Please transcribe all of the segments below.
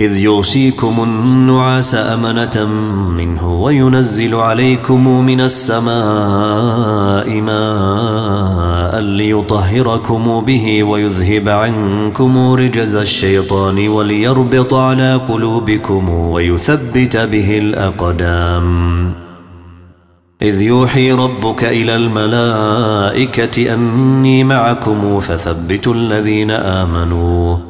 إذ يغشيكم النعاس أمنة منه وينزل عليكم من السماء ماء ليطهركم به ويذهب عنكم رجز الشيطان وليربط على قلوبكم ويثبت به الأقدام. إذ يوحي ربك إلى الملائكة أني معكم فثبتوا الذين آمنوا.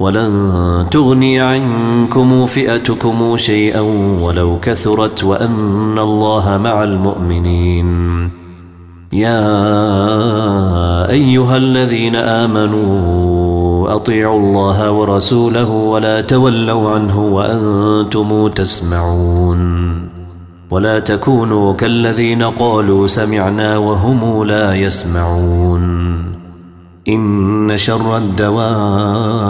ولن تغني عنكم فئتكم شيئا ولو كثرت وأن الله مع المؤمنين. يا أيها الذين آمنوا أطيعوا الله ورسوله ولا تولوا عنه وأنتم تسمعون. ولا تكونوا كالذين قالوا سمعنا وهم لا يسمعون. إن شر الدواب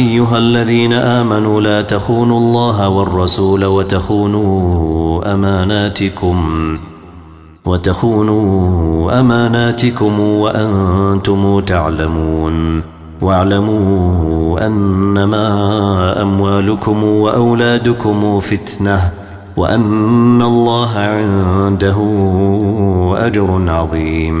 أيها الذين آمنوا لا تخونوا الله والرسول وتخونوا أماناتكم. وتخونوا أماناتكم وأنتم تعلمون. واعلموا أنما أموالكم وأولادكم فتنة وأن الله عنده أجر عظيم.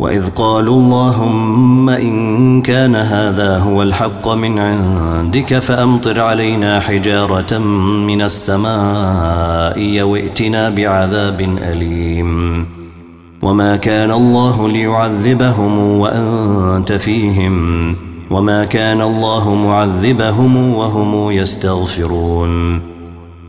وإذ قالوا اللهم إن كان هذا هو الحق من عندك فأمطر علينا حجارة من السماء يوئتنا بعذاب أليم. وما كان الله ليعذبهم وأنت فيهم. وما كان الله معذبهم وهم يستغفرون.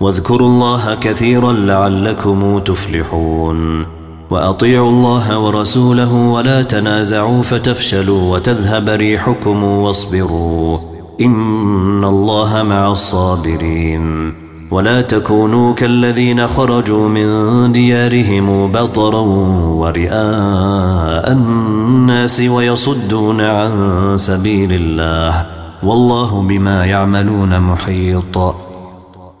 واذكروا الله كثيرا لعلكم تفلحون وأطيعوا الله ورسوله ولا تنازعوا فتفشلوا وتذهب ريحكم واصبروا إن الله مع الصابرين ولا تكونوا كالذين خرجوا من ديارهم بطرا ورئاء الناس ويصدون عن سبيل الله والله بما يعملون محيط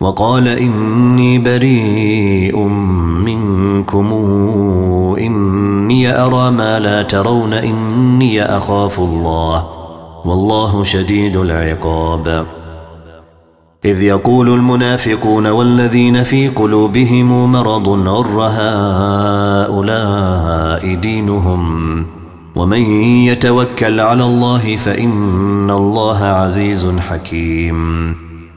وقال إني بريء منكم إني أرى ما لا ترون إني أخاف الله والله شديد العقاب. إذ يقول المنافقون والذين في قلوبهم مرض غر هؤلاء دينهم؟ ومن يتوكل على الله فإن الله عزيز حكيم.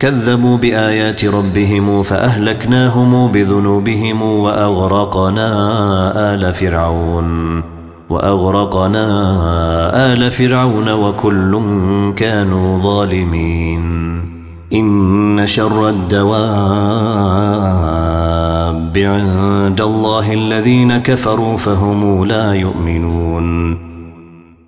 كذبوا بآيات ربهم فأهلكناهم بذنوبهم وأغرقنا آل فرعون وأغرقنا آل فرعون وكل كانوا ظالمين. إن شر الدواب عند الله الذين كفروا فهم لا يؤمنون.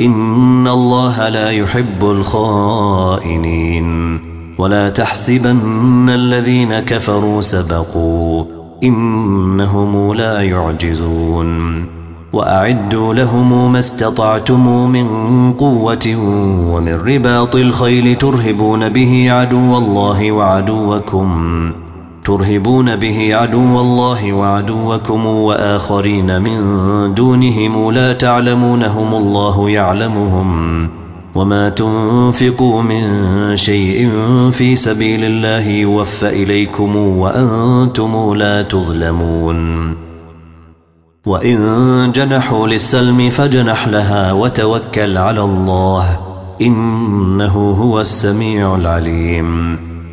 إن الله لا يحب الخائنين. ولا تحسبن الذين كفروا سبقوا إنهم لا يعجزون. وأعدوا لهم ما استطعتم من قوة ومن رباط الخيل ترهبون به عدو الله وعدوكم. ترهبون به عدو الله وعدوكم وآخرين من دونهم لا تعلمونهم الله يعلمهم وما تنفقوا من شيء في سبيل الله يوفى إليكم وأنتم لا تظلمون وإن جنحوا للسلم فجنح لها وتوكل على الله إنه هو السميع العليم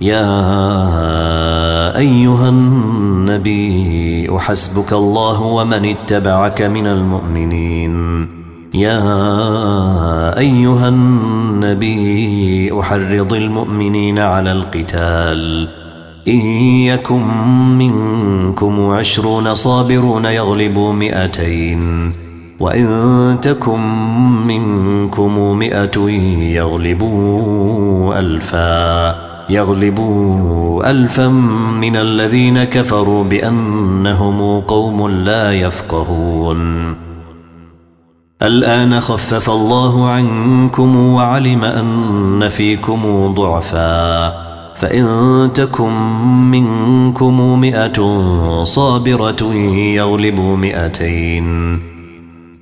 يا أيها النبي حسبك الله ومن اتبعك من المؤمنين. يا أيها النبي أحرض المؤمنين على القتال. إن يكن منكم عشرون صابرون يغلبوا مئتين. وإن تكن منكم مئة يغلبوا ألفاً. يغلبوا ألفا من الذين كفروا بأنهم قوم لا يفقهون. الآن خفف الله عنكم وعلم أن فيكم ضعفا. فإن تكن منكم مئة صابرة يغلبوا مئتين.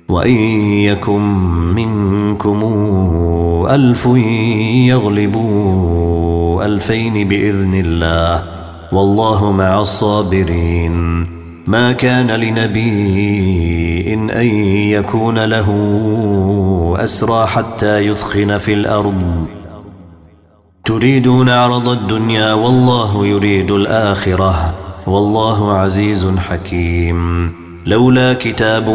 وإن يكن منكم ألف ألفين بإذن الله. والله مع الصابرين. ما كان لنبي إن أن يكون له أسرى حتى يثخن في الأرض. تريدون عرض الدنيا والله يريد الآخرة. والله عزيز حكيم. لولا كتاب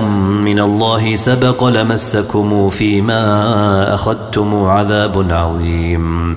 من الله سبق لمسكم فيما أخذتم عذاب عظيم.